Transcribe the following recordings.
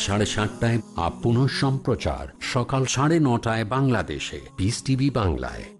সাড়ে সাতটায় আপন সম্প্রচার সকাল সাড়ে নটায় বাংলাদেশে। পিস টিভি বাংলায়।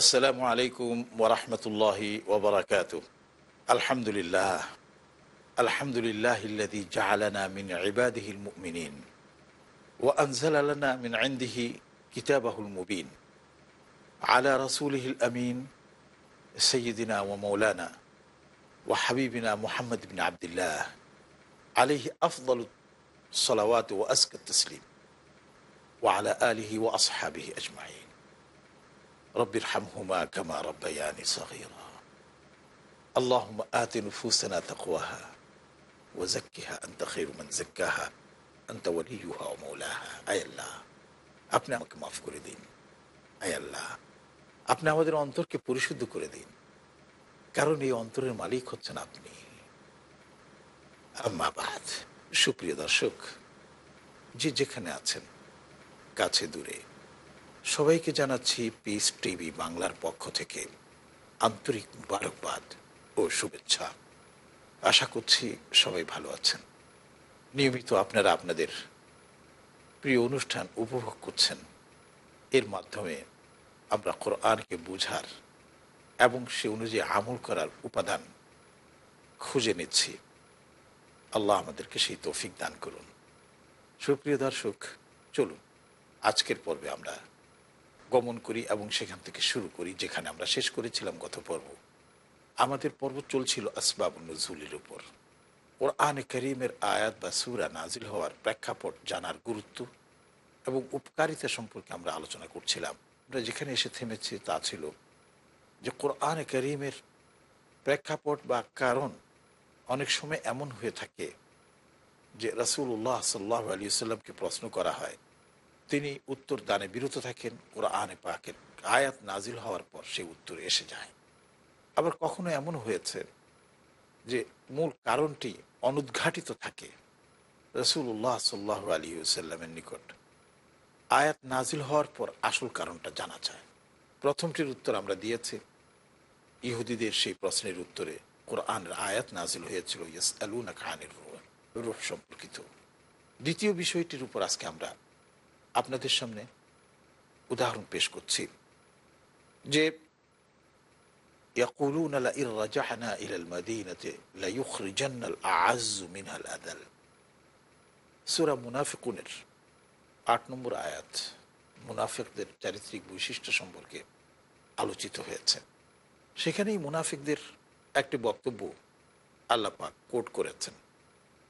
আসসালামু আলাইকুম ওরহমতুল্লাহি ওবরাকাত আলহামদুলিল্লাহ আলহামদুলিল্লাহ الذي جعلنا من عباده المؤمنين وأنزل لنا من عنده كتابه المبين على رسوله الأمين سيدنا ومولانا وحبيبنا محمد بن عبد الله عليه أفضل الصلوات وأزكى التسليم وعلى آله وأصحابه أجمعين رب ارحمهما كما ربياني صغيرا اللهم آت نفوسنا تقواها وزكها أنت خير من زكاها أنت وليها ومولاها أي الله আপনি আমাকে মাফ করে দিন আয় আল্লাহ আপনি আমাদের অন্তরকে পরিশুদ্ধ করে দিন কারণ এই অন্তরের মালিক হচ্ছেন আপনি আম্মাবাদ সুপ্রিয় দর্শক যে যেখানে আছেন কাছে দূরে সবাইকে জানাচ্ছি পিস টিভি বাংলার পক্ষ থেকে আন্তরিক মুবারকবাদ ও শুভেচ্ছা। আশা করছি সবাই ভালো আছেন। নিয়মিত আপনারা আপনাদের প্রিয় অনুষ্ঠান উপভোগ করছেন। এর মাধ্যমে আমরা কোরআনকে বুঝার এবং সে অনুযায়ী আমল করার উপাদান খুঁজে নিচ্ছি। আল্লাহ আমাদেরকে সেই তৌফিক দান করুন। সুপ্রিয় দর্শক, চলুন। আজকের পর্বে আমরা গমন করি এবং সেখান থেকে শুরু করি, যেখানে আমরা শেষ করেছিলাম গত পর্ব। আমাদের পর্ব চলছিল আসবাব নজরুলের উপর। ওর আনে করিমের আয়াত বা সুরা নাজিল হওয়ার প্রেক্ষাপট জানার গুরুত্ব এবং উপকারিতা সম্পর্কে আমরা আলোচনা করছিলাম। আমরা যেখানে এসে থেমেছি তা ছিল যে কোরআনে করিমের প্রেক্ষাপট বা কারণ অনেক সময় এমন হয়ে থাকে যে রাসুল্লাহ সাল্লাহ আলী সাল্লামকে প্রশ্ন করা হয় তিনি উত্তর দানে বিরত থাকেন, কোরআনে পাকের আয়াত নাজিল হওয়ার পর সে উত্তর এসে যায়। আবার কখনো এমন হয়েছে যে মূল কারণটি অনুদ্ঘাটিত থাকে। রসুল্লাহ সাল্লাহ আলী সাল্লামের নিকট আয়াত নাজিল হওয়ার পর আসল কারণটা জানা যায়। প্রথমটির উত্তর আমরা দিয়েছি, ইহুদিদের সেই প্রশ্নের উত্তরে কোরআনের আয়াত নাজিল হয়েছিল ইয়াস আলুনা খানের রূপ সম্পর্কিত। দ্বিতীয় বিষয়টির উপর আজকে আমরা আপনাদের সামনে উদাহরণ পেশ করছি যে يقولون لئن رجعنا إلى المدينة ليخرجن الأعز منها الأذل সুরা মুনাফিকুনের আট নম্বর আয়াত মুনাফিকদের চারিত্রিক বৈশিষ্ট্য সম্পর্কে আলোচিত হয়েছে সেখানেই মুনাফিকদের একটি বক্তব্য আল্লাপাক কোট করেছেন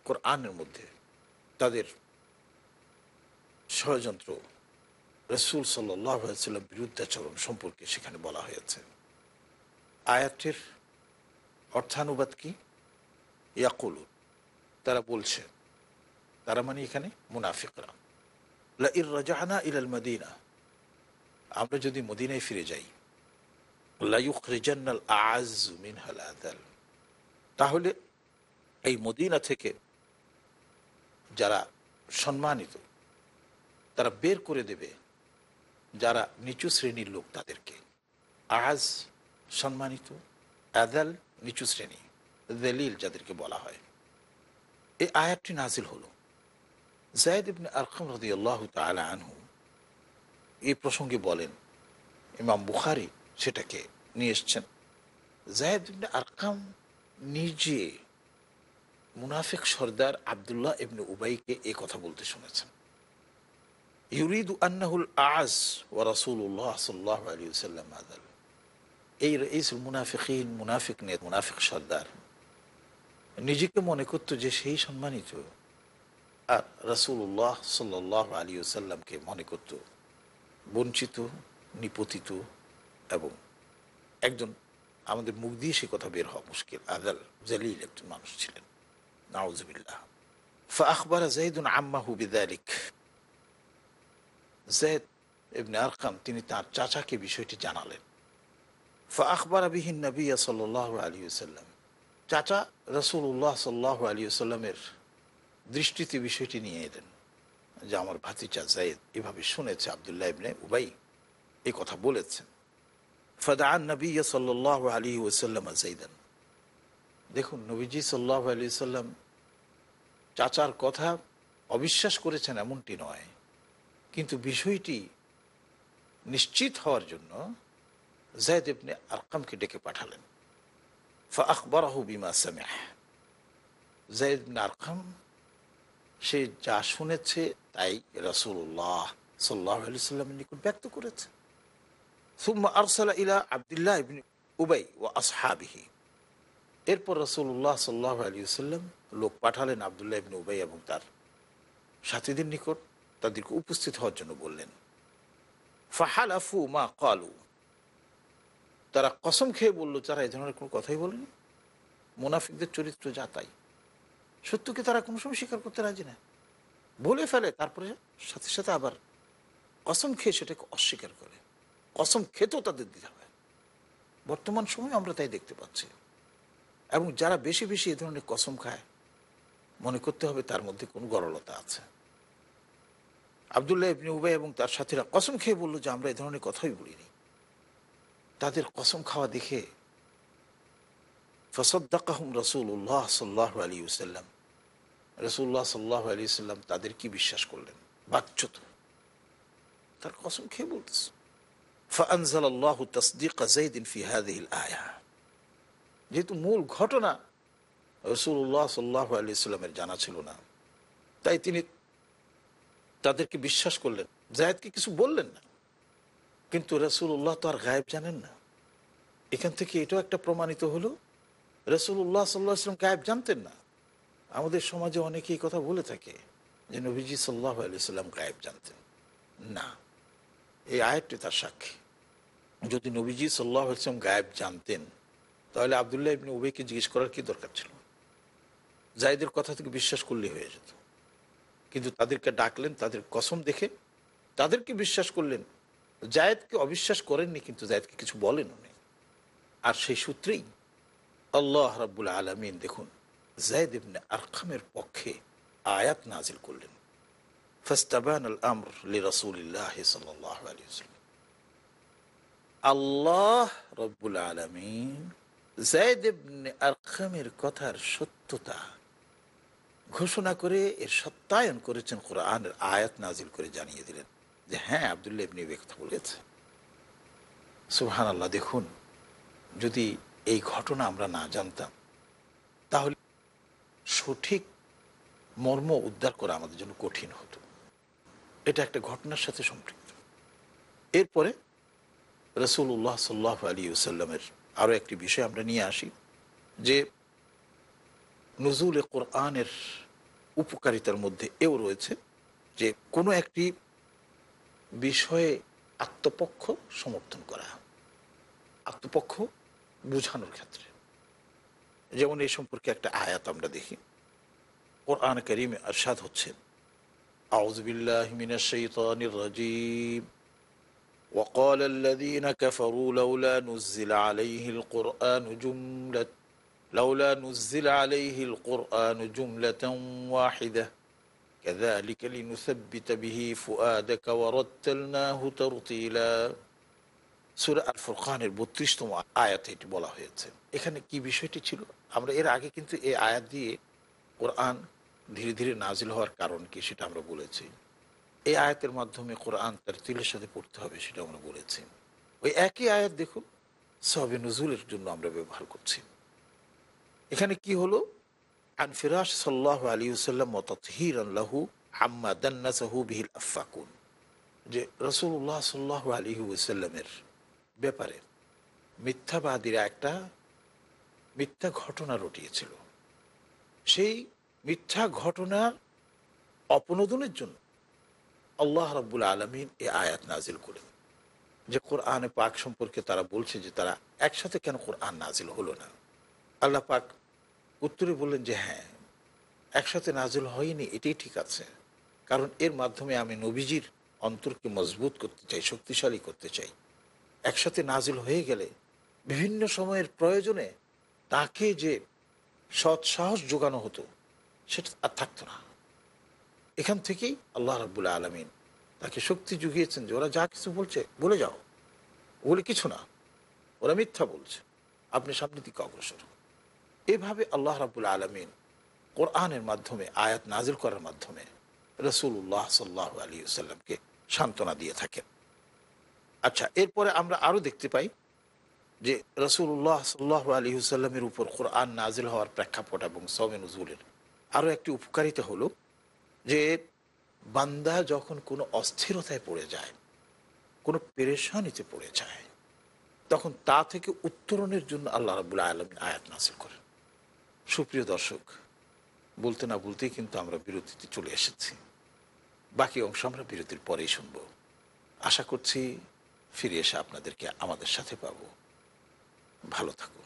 কোরআনের মধ্যে তাদের ষড়যন্ত্র রসুল সাল্লাম বিরুদ্ধাচরণ সম্পর্কে সেখানে বলা হয়েছে। আয়াতের অর্থানুবাদ কি? ইয়াকুলু তারা বলছে, তারা মানে এখানে মুনাফিকরা। ইর রাজাহানা ইলাল মদিনা, আমরা যদি মদিনায় ফিরে যাই আজ তাহলে এই মদিনা থেকে যারা সম্মানিত তারা বের করে দেবে যারা নিচু শ্রেণির লোক তাদেরকে। আজ সম্মানিত আদাল নিচু শ্রেণি, দলিল যাদেরকে বলা হয়। এই আয়াতটি নাজিল হলো। জায়দ ইবনে আরকাম রদি আল্লাহ তালা আনহু এই প্রসঙ্গে বলেন, ইমাম বুখারি সেটাকে নিয়ে এসছেন। জায়দ ইবনে আরকাম নিজে মুনাফিক সর্দার আবদুল্লাহ ইবনে উবাইকে এ কথা বলতে শুনেছেন। আজ ও আদাল মুনাফিক নে, মুনাফিক নিজেকে মনে করত যে সেই সম্মানিত। আর রাসুল্লাহ সাল্লাহ আলী সাল্লামকে মনে করত বঞ্চিত, নিপতিত এবং একজন আমাদের মুখ দিয়ে সে কথা বের হওয়া মুশকিল। আদাল জালিল একজন মানুষ ছিলেন। নাউজবিল্লাহ। ফ আখবর জাইদুন আম্মাহু বিদালিক। জেদ ইবনে আরকাম, তিনি তার চাচাকে বিষয়টি জানালেন। ফা আখবর আবিহীন নবী সাল্লাহ আলী সাল্লাম চাচা রসুল্লাহ সাল্লাহ আলী সাল্লামের দৃষ্টিতে বিষয়টি নিয়ে এলেন যে আমার ভাতিচা জায়দ এভাবে শুনেছে, আবদুল্লাহ ইবনে উবাই এই কথা বলেছেন। ফদান নবী সাল্লাহ আলী ওসাল্লাম জাইদান। দেখুন, নবীজি সাল্লাহ আলী সাল্লাম চাচার কথা অবিশ্বাস করেছেন এমনটি নয় কিন্তু বিষয়টি নিশ্চিত হওয়ার জন্য জায়দ ইবনে আরকামকে ডেকে পাঠালেন। ফা আকবরাহু বিমা সামেহ জায়দ ইবনে আরকাম, সে যা শুনেছে তাই রসুল্লাহ সাল্লাহ সাল্লামের নিকট ব্যক্ত করেছে। সুম্মা আরসালা ইলা আবদুল্লাহ ইবনে উবাই ও আসহাবিহি। এরপর রসুল্লাহ সাল্লাহ আলী সাল্লাম লোক পাঠালেন আবদুল্লাহ ইবনে উবাই এবং তার সাথীদের নিকট। তাদেরকে উপস্থিত হওয়ার জন্য বললেন, ফাহালাফু মা কালু। তারা কসম খেয়ে বলল তারা এই ধরনের কোনো কথাই বলেনি। মুনাফিকদের চরিত্র যা তাই। সত্যকে তারা কোনো সময় স্বীকার করতে রাজি না। বলে ফেলে, তারপরে সাথে সাথে আবার কসম খেয়ে সেটাকে অস্বীকার করে। কসম খেতেও তাদের দিতে হবে বর্তমান সময় আমরা তাই দেখতে পাচ্ছি। এবং যারা বেশি বেশি এ ধরনের কসম খায়, মনে করতে হবে তার মধ্যে কোনো গরলতা আছে। আবদুল্লাহ ইবনে উবাই এবং তার সাথীরা কসম খেয়ে বলল যে আমরা এ ধরনের কথাই বলিনি। তাদের কসম খাওয়া দেখে ফসদ্দাকাহম রসুল্লাহ সাল্লাহ আলী সাল্লাম রসুল্লাহ সাল্লাহ আলী সাল্লাম তাদের কি বিশ্বাস করলেন? বাচ্চত তার কসম খেয়ে বলতেছে ফানজাল আল্লাহ তসদিক আয়া। যেহেতু মূল ঘটনা রসুল্লাহ সাল্লাহ আলি সাল্লামের জানা ছিল না, তাই তিনি তাদেরকে বিশ্বাস করলেন। জায়দকে কিছু বললেন না। কিন্তু রসুল্লাহ তো আর গায়েব জানেন না। এখান থেকে এটাও একটা প্রমাণিত হলো রসুল্লাহ সাল্লাহ আসলাম গায়েব জানতেন না। আমাদের সমাজে অনেকে এই কথা বলে থাকে যে নবীজি সাল্লাহ আলি সাল্লাম গায়েব জানতেন। না, এই আয়াতটি তার সাক্ষী। যদি নবীজি সাল্লাহ আসলাম গায়েব জানতেন, তাহলে আবদুল্লাহ ইবনে উবেকে জিজ্ঞেস করার কি দরকার ছিল? জায়দের কথা থেকে বিশ্বাস করলেই হয়ে যেত। কিন্তু তাদেরকে ডাকলেন, তাদের কসম দেখে তাদেরকে বিশ্বাস করলেন। জায়দকে অবিশ্বাস করেননি, কিন্তু জায়দকে কিছু বলেন উনি। আর সেই সূত্রেই আল্লাহ রাব্বুল আলমিন দেখুন, জায়দ ইবনে আরখামের পক্ষে আয়াত নাজিল করলেন। আমর আল্লাহ রব্বুল আলমিন জায়দ ইবনে আরখামের কথার সত্যতা ঘোষণা করে এর সত্যায়ন করেছেন কোরআনের আয়াত নাজিল করে জানিয়ে দিলেন। যে হ্যাঁ আবদুল্লাহ ইবনি কথা বলেছে। সুহান আল্লাহ দেখুন, যদি এই ঘটনা আমরা না জানতাম, তাহলে সঠিক মর্ম উদ্ধার করা আমাদের জন্য কঠিন হতো। এটা একটা ঘটনার সাথে সম্পৃক্ত। এরপরে রসুল্লাহ সাল্লাহ আলী সাল্লামের আরও একটি বিষয় আমরা নিয়ে আসি, যে নজরুল কোরআনের উপকারিতার মধ্যে এও রয়েছে যে কোনো একটি বিষয়ে আত্মপক্ষ সমর্থন করা আত্মপক্ষ বোঝানোর ক্ষেত্রে যেমন এই সম্পর্কে একটা আয়াত আমরা দেখি কোরআন করিম আরশাদ হচ্ছেন أعوذ بالله من الشيطان الرجيم وقال الذين كفروا لولا نزل عليه القرآن جملة لولا نزل عليه القرآن جملة واحدة كذلك لنثبت به فؤادك ورتلناه ترتيلا সুরা আল ফুরকানের বত্রিশতম আয়াতে এটি বলা হয়েছে এখানে কি বিষয়টি ছিল আমরা এর আগে কিন্তু এই আয়াত দিয়ে কোরআন ধীরে ধীরে নাজিল হওয়ার কারণ কি সেটা আমরা বলেছি এই আয়াতের মাধ্যমে কোরআন তার তিলের সাথে পড়তে হবে সেটা আমরা বলেছি ওই একই আয়াত দেখুন সবে নজুলের জন্য আমরা ব্যবহার করছি এখানে কি হলো? আনফিরাস সাল্লাহ আলী সাল্লাম আল্লাহু আম্মা দান্নাসাহু বিহিল আফাকুন যে রসুল্লাহ সাল্লাহ আলী সাল্লামের ব্যাপারে মিথ্যাবাদীরা একটা মিথ্যা ঘটনা রটিয়েছিল। সেই মিথ্যা ঘটনার অপনোদনের জন্য আল্লাহ রাব্বুল আলমিন এ আয়াত নাজিল করেন। যে কোরআনে পাক সম্পর্কে তারা বলছে যে তারা একসাথে কেন কোরআন নাজিল হলো না? আল্লাহ পাক উত্তরে বললেন যে হ্যাঁ একসাথে নাজিল হয়নি, এটাই ঠিক আছে। কারণ এর মাধ্যমে আমি নবীজির অন্তরকে মজবুত করতে চাই, শক্তিশালী করতে চাই। একসাথে নাজিল হয়ে গেলে বিভিন্ন সময়ের প্রয়োজনে তাকে যে সৎ সাহস যোগানো হতো, সেটা আর থাকতো না। এখান থেকেই আল্লাহ রাবুল্লাহ আলমিন তাকে শক্তি জুগিয়েছেন যে ওরা যা কিছু বলছে, বলে যাও। বলে কিছু না, ওরা মিথ্যা বলছে। আপনি সামনের দিকে অগ্রসর। এভাবে আল্লাহ রাবুল আলমিন কোরআনের মাধ্যমে, আয়াত নাজিল করার মাধ্যমে রসুল্লাহ সাল্লাহ আলী সাল্লামকে সান্ত্বনা দিয়ে থাকেন। আচ্ছা এরপরে আমরা আরও দেখতে পাই যে রসুল্লাহ সাল্লাহ আলী সাল্লামের উপর কোরআন নাজিল হওয়ার প্রেক্ষাপট এবং সবে নজরুলের আরও একটি উপকারিতা হলো যে বান্দা যখন কোনো অস্থিরতায় পড়ে যায়, কোনো পেরেশানিতে পড়ে যায়, তখন তা থেকে উত্তরণের জন্য আল্লাহ রাবুল্লাহ আলমিন আয়াত নাসিল করেন। সুপ্রিয় দর্শক, বলতে না বলতেই কিন্তু আমরা বিরতিতে চলে এসেছি। বাকি অংশ আমরা বিরতির পরেই শুনব। আশা করছি ফিরে এসে আপনাদেরকে আমাদের সাথে পাব। ভালো থাকুন।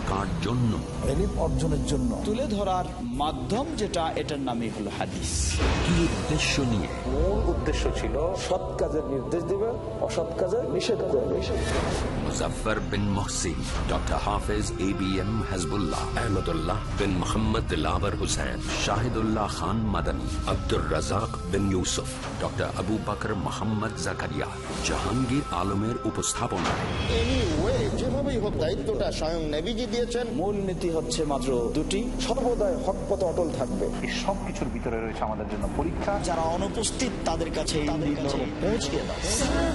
কার জন্য। এলিম অর্জনের জন্য। তুলে ধরার মাধ্যম যেটা এটার নামই হলো হাদিস। কি উদ্দেশ্য নিয়ে? মূল উদ্দেশ্য ছিল সৎ কাজের নির্দেশ দিবে অসৎ কাজের নিষেধ করবে Muzaffar Bin Mohsin doctor Hafez A B M Hasbullah Ahmadullah Bin Mohammad Dilabar Hussain Shahidullah Khan Madani Abdur Razzak Bin Yusuf doctor Abu Bakr Mohammad Zakaria Jahangir আলমের উপস্থাপনায়। যেভাবেই হোক দায়িত্বটা স্বয়ং নেভিজি দিয়েছেন। মূল নীতি হচ্ছে মাত্র দুটি। সর্বদাই হক পথে অটল থাকবে। এই সব কিছুর ভিতরে রয়েছে আমাদের জন্য পরীক্ষা। যারা অনুপস্থিত তাদের কাছে এই নির্দেশ পৌঁছে দাও।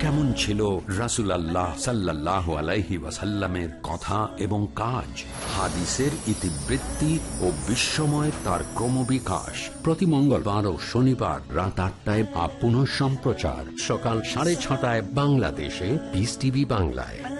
কেমন ছিল রাসুল আল্লাহ সাল্লাহ আলাইহি ওয়াসাল্লামের কথা এবং কাজ? হাদিসের ইতিবৃত্তি ও বিশ্বময় তার ক্রমবিকাশ। প্রতি মঙ্গলবার ও শনিবার রাত আটটায় বা পুনঃ সম্প্রচার। সকাল সাড়ে ছটায় বাংলাদেশে পিস টিভি বাংলায়।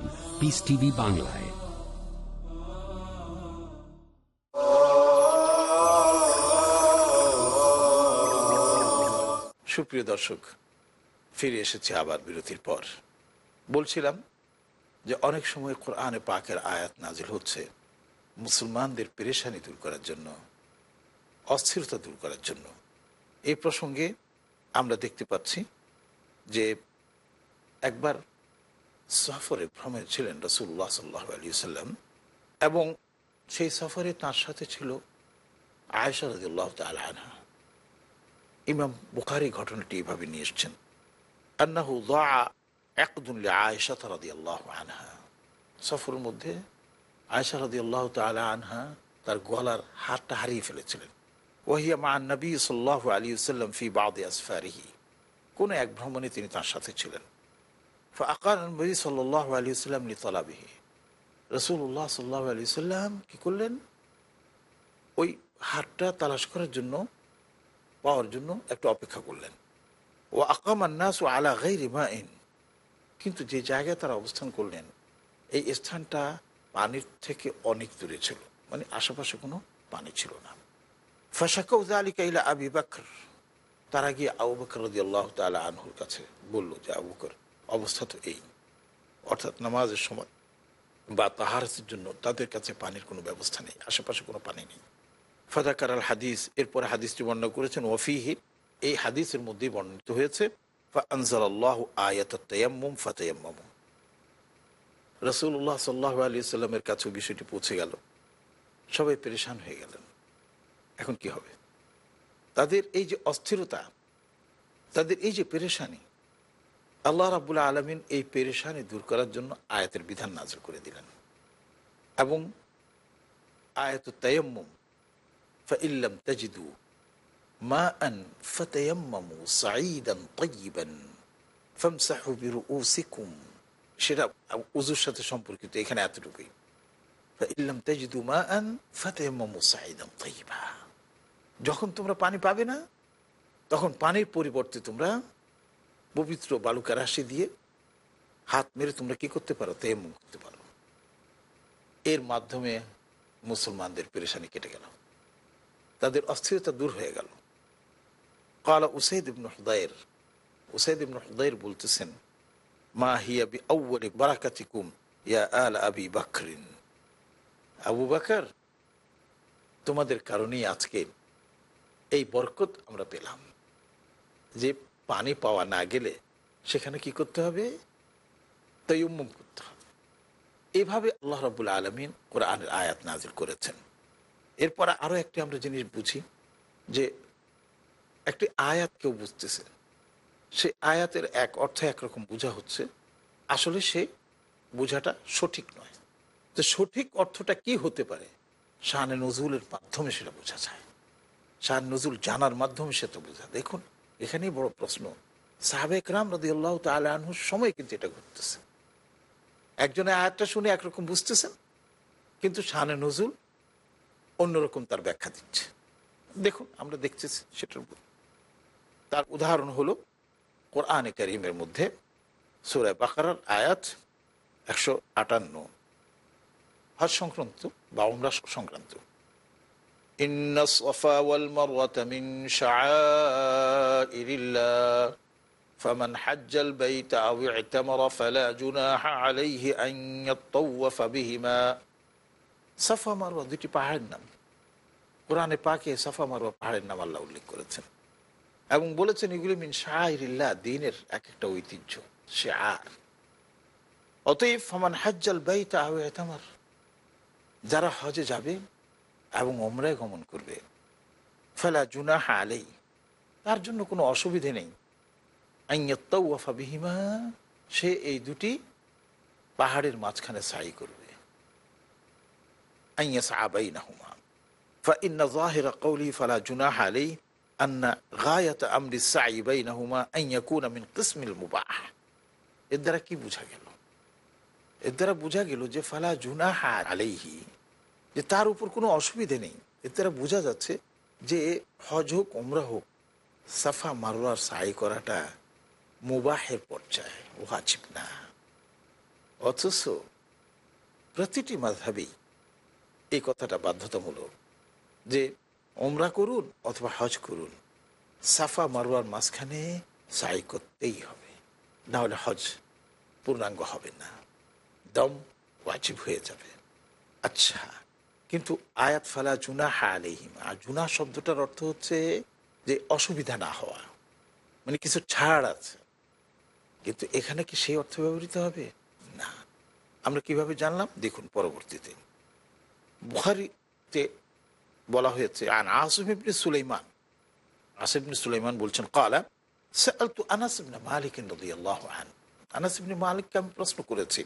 পিস টিভি বাংলায় সুপ্রিয় দর্শক, ফিরে এসেছে আবার বিরতির পর। বলছিলাম যে অনেক সময় কোরআনে পাকের আয়াত নাজিল হচ্ছে মুসলমানদের পেরেশানি দূর করার জন্য, অস্থিরতা দূর করার জন্য। এই প্রসঙ্গে আমরা দেখতে পাচ্ছি যে একবার সফরে ভ্রমে ছিলেন রসুল্লাহ সাল্লাহ আলী সাল্লাম এবং সেই সফরে তার সাথে ছিল আয়সা রাদিল্লাহ তালা আনহা। ইমাম বুখারি ঘটনাটি এভাবে নিয়ে এসছেন, আন্নাহু দা একদুল্লি আয়সা রাদি আল্লাহ আনহা। সফরের মধ্যে আয়সা রাদি আল্লাহ তালা আনহা তার গলার হাতটা হারিয়ে ফেলেছিলেন। ওহিয়া মা নবী সাল্লাহ আলী সাল্লাম ফি বাদে আসফারিহি। কোনো এক ভ্রমণে তিনি তার সাথে ছিলেন। আকার নবী সাল্লাহ আলী সাল্লাম তলাবিহি রসুল্লাহ সাল্লাহ আলী সাল্লাম কী করলেন? ওই হাটটা তালাশ করার জন্য, পাওয়ার জন্য একটু অপেক্ষা করলেন। ও আকামান্নাস ও আলা গাই রিমাইন কিন্তু যে জায়গায় তারা অবস্থান করলেন, এই স্থানটা পানির থেকে অনেক দূরে ছিল মানে আশেপাশে কোনো পানি ছিল না। ফাশাকৌজা আলী কাইলা আবি বাকর। তারা গিয়ে আবু বকর রদি আল্লাহ তালা আনহুর কাছে বলল যে, আবু বকর অবস্থা তো এই। অর্থাৎ নামাজের সময় বা তাহারের জন্য তাদের কাছে পানির কোনো ব্যবস্থা নেই, আশেপাশে কোনো পানি নেই। ফাদাকার আল হাদিস, এরপরে হাদিসটি বর্ণনা করেছেন, ওয়ফিহি, এই হাদিসের মধ্যেই বর্ণিত হয়েছে রসুল্লাহ সাল্লাহ আলী সাল্লামের কাছেও বিষয়টি পৌঁছে গেল। সবাই পরেশান হয়ে গেলেন। এখন কি হবে? তাদের এই যে অস্থিরতা, তাদের এই যে পেরেশানি আল্লাহ রাবুল আলমিন এই পেরেশানি দূর করার জন্য আয়াতের বিধান নাজর করে দিলেন। এবং আয়াত তায়াম্মুম ফাইল্লাম তাজিদু মা আন সেটা উজুর সাথে সম্পর্কিত এখানে মা আন যখন তোমরা পানি পাবে না, তখন পানির পরিবর্তে তোমরা পবিত্র বালুকা রাশি দিয়ে হাত মেরে তোমরা কি করতে পারো? তেমন করতে পারো। এর মাধ্যমে মুসলমানদের পেরেশানি কেটে গেল। তাদের অস্থিরতা দূর হয়ে গেল। কালা উসাইদ ইবন হুদায়ের, উসাইদ ইবন হুদায়ের বলতেছেন, মা হিয়া বি আউ্বালি বারাকাতিকুম ইয়া আল আবি বাকরিন। আবু বাকর, তোমাদের কারণেই আজকে এই বরকত আমরা পেলাম। যে পানি পাওয়া না গেলে সেখানে কি করতে হবে? তৈম্মম করতে হবে। এভাবে আল্লাহ রবুল আলমিন কোরআনের আয়াত নাজির করেছেন। এরপর আরও একটি আমরা জিনিস বুঝি, যে একটি আয়াত কেউ বুঝতেছে, সে আয়াতের এক অর্থে একরকম বোঝা হচ্ছে, আসলে সে বোঝাটা সঠিক নয়। তো সঠিক অর্থটা কি হতে পারে শাহানে নজরুলের মাধ্যমে সেটা বোঝা যায়। শাহান নজরুল জানার মাধ্যমে সে তো বোঝা। দেখুন এখানেই বড় প্রশ্ন। সাহাবেক রাম রদি আল্লাহ তালহুর সময় কিন্তু এটা ঘটতেছে। একজনের আয়াতটা শুনে একরকম বুঝতেছেন, কিন্তু শাহানে নজরুল অন্যরকম তার ব্যাখ্যা দিচ্ছে। দেখুন, আমরা দেখতেছি সেটার উপর। তার উদাহরণ হলো কোরআনে করিমের মধ্যে সুরায় বাকারার আয়াত একশো আটান্ন। হজ সংক্রান্ত বা উমরা সংক্রান্ত। إن الصفا والمروة من شعائر الله فمن حج البيت أو اعتمر فلا جناح عليه أن يطوف بهما সাফা মারোয়া দুটি পাহাড়ের নাম কোরআনে পাকে সাফা মারোয়া পাহাড়ের নাম আল্লাহ উল্লেখ করেছেন এবং বলেছেন এগুলি মিন শাহরিল্লাহ দিনের এক একটা ঐতিহ্য সে আর অতএব ফমান হাজ্জাল বাইতা আহতামার যারা হজে যাবে এবং ওমরায় গমন করবে ফেলা জুনাহা আলেই তার জন্য কোনো অসুবিধে নেই আইয়াত্তাউফা বিহিমা সে এই দুটি পাহাড়ের মাঝখানে সাই করবে أن يسعى بينهما فإن ظاهر قولي فلا جناح عليه أن غاية أمر السعي بينهما أن يكون من قسم المباح এর দ্বারা কি বোঝা গেল এর দ্বারা বোঝা গেল যে ফালা জুনাহা আলাইহি যে তার উপর কোনো অসুবিধে নেই। এর দ্বারা বোঝা যাচ্ছে যে হজ হোক ওমরা হোক, সাফা মারোয়ার সাই করাটা মুবাহের পর্যায়ে, ওয়াজিব না। অথচ প্রতিটি মাধাবেই এই কথাটা বাধ্যতামূলক যে ওমরা করুন অথবা হজ করুন, সাফা মারোয়ার মাঝখানে সাই করতেই হবে। না হলে হজ পূর্ণাঙ্গ হবে না। দম ওয়াজিব হয়ে যাবে। আচ্ছা। কিন্তু আয়াত ফালা জুনা হা আলহিম আর জুনা শব্দটার অর্থ হচ্ছে যে অসুবিধা না হওয়া। মানে কিছু ছাড় আছে। কিন্তু এখানে কি সেই অর্থ ব্যবহৃত হবে? না। আমরা কীভাবে জানলাম? দেখুন পরবর্তীতে। বুখারিতে বলা হয়েছে, আন আসিম ইবনে সুলাইমান। আসিম ইবনে সুলাইমান বলছেন, কালা সালতু আনাস ইবনে মালিক রাদিয়াল্লাহু ইবনে মালিককে আমি প্রশ্ন করেছি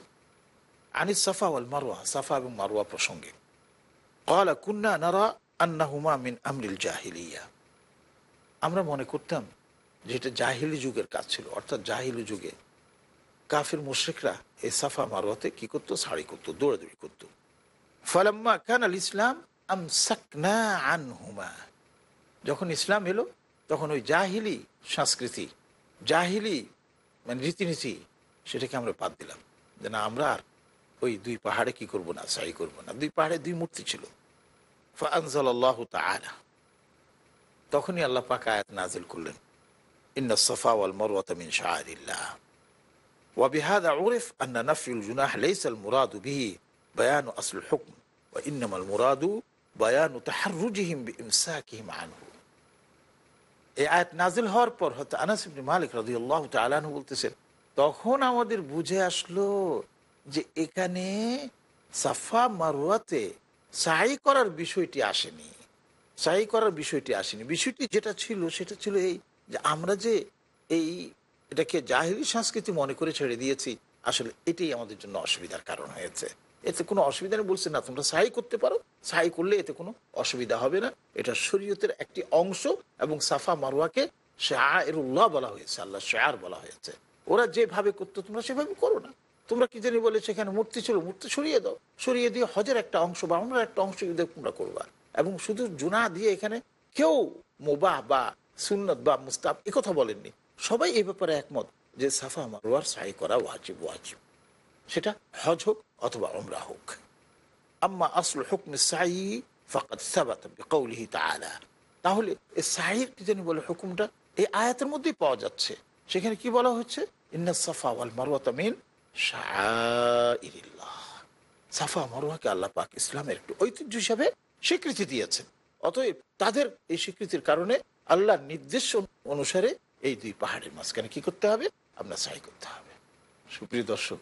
আনি সাফা ওয়াল সাফা এবং মারওয়া প্রসঙ্গে। কুন্না আন্নাহুমা মিন জাহিলিয়া আমরা মনে করতাম যেটা জাহিলি যুগের কাজ ছিল, অর্থাৎ জাহিলি যুগে কাফের মুশ্রিকরা এই সাফা মারোয়াতে কি করতো? শাড়ি করতো, দৌড়াদৌড়ি করতো। ফালাম্মা কান আল ইসলাম আম আনহুমা। যখন ইসলাম এলো, তখন ওই জাহিলি সংস্কৃতি, জাহিলি মানে রীতিনীতি, সেটাকে আমরা বাদ দিলাম। যে না, আমরা আর ওই দুই পাহাড়ে কি করব না সাই করব না দুই পাহাড়ে দুই মূর্তি ছিল ফানজাল আল্লাহ তাআলা তখনই আল্লাহ পাক আয়াত নাজিল করলেন ইন্না সাফা ওয়াল মারওয়াতা মিন শাআরিল্লাহ وبهذا عرف أن نفي الجناح ليس المراد به بيان أصل الحكم وإنما المراد بيان تحرجهم بإمساكهم عنه এই আয়াত নাজিল হওয়ার পর হয়তো আনাস ইবনে মালিক রাদিয়াল্লাহু তাআলা আনহু বলতেছেন তখন আমাদের বুঝে আসলো যে এখানে সাফা মারুয়াতে সাই করার বিষয়টি আসেনি। সাই করার বিষয়টি আসেনি। বিষয়টি যেটা ছিল, সেটা ছিল এই যে আমরা যে এই এটাকে জাহিরি সংস্কৃতি মনে করে ছেড়ে দিয়েছি, আসলে এটাই আমাদের জন্য অসুবিধার কারণ হয়েছে। এতে কোনো অসুবিধা নেই বলছে, না, তোমরা সাই করতে পারো। সাই করলে এতে কোনো অসুবিধা হবে না। এটা শরীয়তের একটি অংশ এবং সাফা মারুয়াকে শাহরুল্লাহ বলা হয়েছে, আল্লাহ শায়ার বলা হয়েছে। ওরা যেভাবে করতো, তোমরা সেভাবে করো না। তোমরা কি জানি বলে সেখানে মূর্তি ছিল, মূর্তি সরিয়ে দাও। সরিয়ে দিয়ে হজের একটা অংশ বা অন্য একটা অংশ যদি তোমরা করবা। এবং শুধু জুনা দিয়ে এখানে কেউ মোবাহ বা সুন্নত বা মুস্তাব কথা বলেননি। সবাই এই ব্যাপারে একমত যে সাফা মারোয়ার সাই করা ওয়াজিব ওয়াজিব। সেটা হজ হোক অথবা ওমরা হোক। আম্মা আসল হুকম সাই ফাকাদ সাবাত তাহলে এই সাইয়ের কি বলে হুকুমটা? এই আয়াতের মধ্যেই পাওয়া যাচ্ছে। সেখানে কি বলা হচ্ছে? ইন্না সাফা ওয়াল মারওয়াতা মিন শাআইরিল্লাহ সাফা মারওয়াকে আল্লাহ পাক ইসলামের একটু ঐতিহ্য হিসাবে স্বীকৃতি দিয়েছেন। অতএব তাদের এই স্বীকৃতির কারণে আল্লাহর নির্দেশ অনুসারে এই দুই পাহাড়ের মাঝখানে কি করতে হবে? আমরা সাই করতে হবে। সুপ্রিয় দর্শক,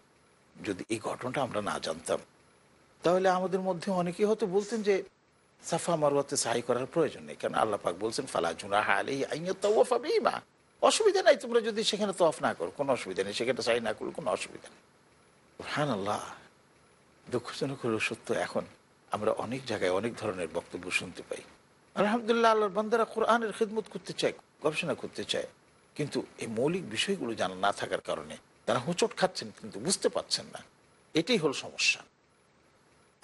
যদি এই ঘটনাটা আমরা না জানতাম, তাহলে আমাদের মধ্যে অনেকেই হয়তো বলতেন যে সাফা মারুয়াতে সাই করার প্রয়োজন নেই। কারণ আল্লাহ পাক বলছেন, ফালা জুনা আলী আইয়ফা বেইমা অসুবিধা নাই, তোমরা যদি সেখানে তফ না করো, কোনো অসুবিধা নেই, সেখানে সাই না করো কোনো অসুবিধা নেই। হান আল্লাহ দুঃখজনক হলেও সত্য, এখন আমরা অনেক জায়গায় অনেক ধরনের বক্তব্য শুনতে পাই। আলহামদুলিল্লাহ, আল্লাহর বান্দারা কোরআনের খেদমত করতে চায়, গবেষণা করতে চায়, কিন্তু এই মৌলিক বিষয়গুলো জানা না থাকার কারণে তারা হোঁচট খাচ্ছেন, কিন্তু বুঝতে পারছেন না। এটাই হল সমস্যা।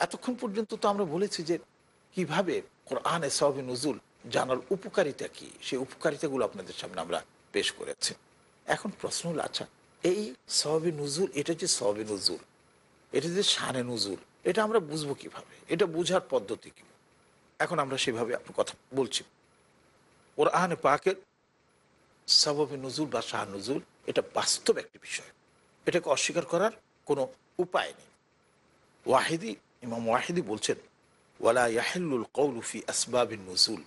এতক্ষণ পর্যন্ত তো আমরা বলেছি যে কীভাবে কোরআনে সবে নজুল জানার উপকারিতা কি? সেই উপকারিতাগুলো আপনাদের সামনে আমরা পেশ করেছি। এখন প্রশ্ন হলো আচ্ছা এই সবে নজুল, এটা যে সবে নজুল, এটা যে শানে নজুল, এটা আমরা বুঝব কীভাবে? এটা বুঝার পদ্ধতি কি? এখন আমরা সেভাবে আপনার কথা বলছি। ওর আহনে পাকের সবাবে নজুল বা শাহ নজুল, এটা বাস্তব একটি বিষয়। এটাকে অস্বীকার করার কোনো উপায় নেই। ওয়াহিদি, ইমাম ওয়াহিদি বলছেন, ওয়ালা ইয়াহিল্লুল কওলু ফি আসবাবিন নুজুল।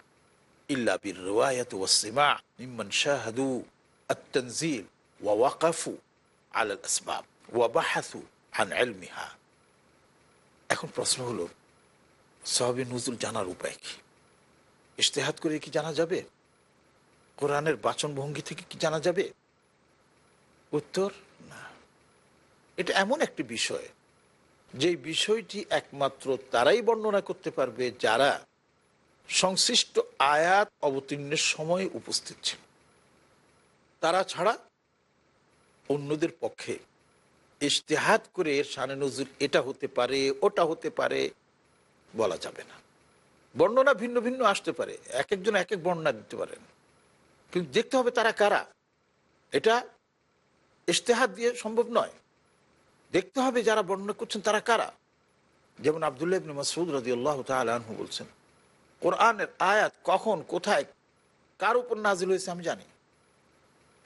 ইল্লা বির রুয়ায়াত ওয়াসিমা মিম্মান শাহাদু আত-তানজিল ওয়া ওয়াকাফু আলাল আসবাব ওয়া বাহাসু আন ইলমিহা এখন প্রশ্ন হলো, সাহাবী নুজুল জানার উপায় কি? ইশতেহাত করে কি জানা যাবে? কোরআনের বাচন ভঙ্গি থেকে কি জানা যাবে? উত্তর, না। এটা এমন একটি বিষয় যে বিষয়টি একমাত্র তারাই বর্ণনা করতে পারবে যারা সংশ্লিষ্ট আয়াত অবতীর্ণের সময় উপস্থিত ছিল। তারা ছাড়া অন্যদের পক্ষে ইশতেহাত করে সানে নজুর এটা হতে পারে, ওটা হতে পারে বলা যাবে না। বর্ণনা ভিন্ন ভিন্ন আসতে পারে, এক একজন এক এক বর্ণনা দিতে পারেন। কিন্তু দেখতে হবে তারা কারা। এটা ইশতেহাত দিয়ে সম্ভব নয়। দেখতে হবে যারা বর্ণনা করছেন তারা কারা। যেমন আবদুল্লাহ ইবনে মাসুদ রাজি আল্লাহ তালু বলছেন কোরআনের আয়াত কখন, কোথায়, কার উপর নাজিল হয়েছে আমি জানি।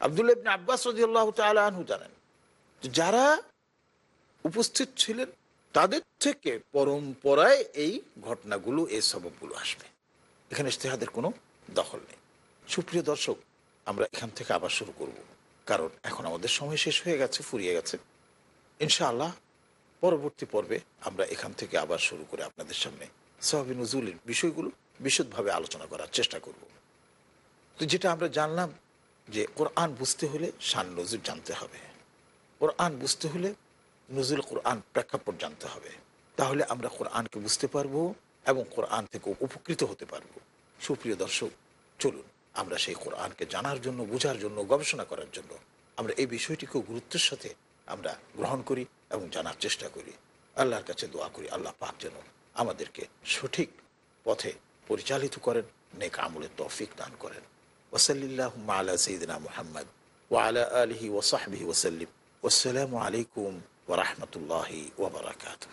ইবনে আব্বাস রাজি আল্লাহ তালু জানেন যারা উপস্থিত ছিলেন, তাদের থেকে পরম্পরায় এই ঘটনাগুলো, এই সববগুলো আসবে। এখানে ইশতেহাদের কোনো দখল নেই। সুপ্রিয় দর্শক, আমরা এখান থেকে আবার শুরু করব। কারণ এখন আমাদের সময় শেষ হয়ে গেছে, ফুরিয়ে গেছে। ইনশাআল্লাহ, পরবর্তী পর্বে আমরা এখান থেকে আবার শুরু করে আপনাদের সামনে। সাহাবি নজরুলের বিষয়গুলো বিশদভাবে আলোচনা করার চেষ্টা করব। তো যেটা আমরা জানলাম যে কোরআন বুঝতে হলে শান নজরুল জানতে হবে। কোরআন বুঝতে হলে নজরুল কোরআন প্রেক্ষাপট জানতে হবে। তাহলে আমরা কোরআনকে বুঝতে পারব এবং কোরআন থেকে উপকৃত হতে পারব। সুপ্রিয় দর্শক, চলুন আমরা সেই কোরআনকে জানার জন্য, বোঝার জন্য, গবেষণা করার জন্য আমরা এই বিষয়টিকেও গুরুত্বের সাথে আমরা গ্রহণ করি এবং জানার চেষ্টা করি। আল্লাহর কাছে দোয়া করি, আল্লাহ পাক যেন আমাদেরকে সঠিক পথে পরিচালিত করেন নেক আমলের তৌফিক দান করেন ওসলিল্লাহ আলা সঈদিনা মোহাম্মদ ওয়ালা আলহি ওসাহবিহি ওসাল্লিম আসসালামু আলাইকুম ওরহমতুল্লাহি ওবরাকাতুহ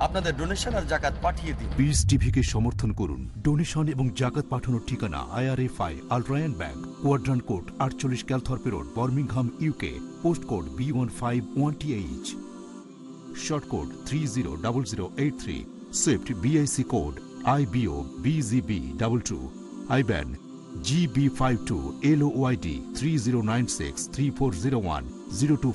আপনাদের ডোনেশন আর জাকাত পাঠিয়ে দিন। পিস টিভিকে সমর্থন করুন। ডোনেশন এবং জাকাত পাঠানোর ঠিকানা IRFI Al Rayan bank quadrant court আটচল্লিশ Calthorpe road Birmingham UK post code B one five one T H short code three zero double zero eight three swift BIC code I BO BGB double two IBAN GB five two L YD three zero nine six three four zero one zero two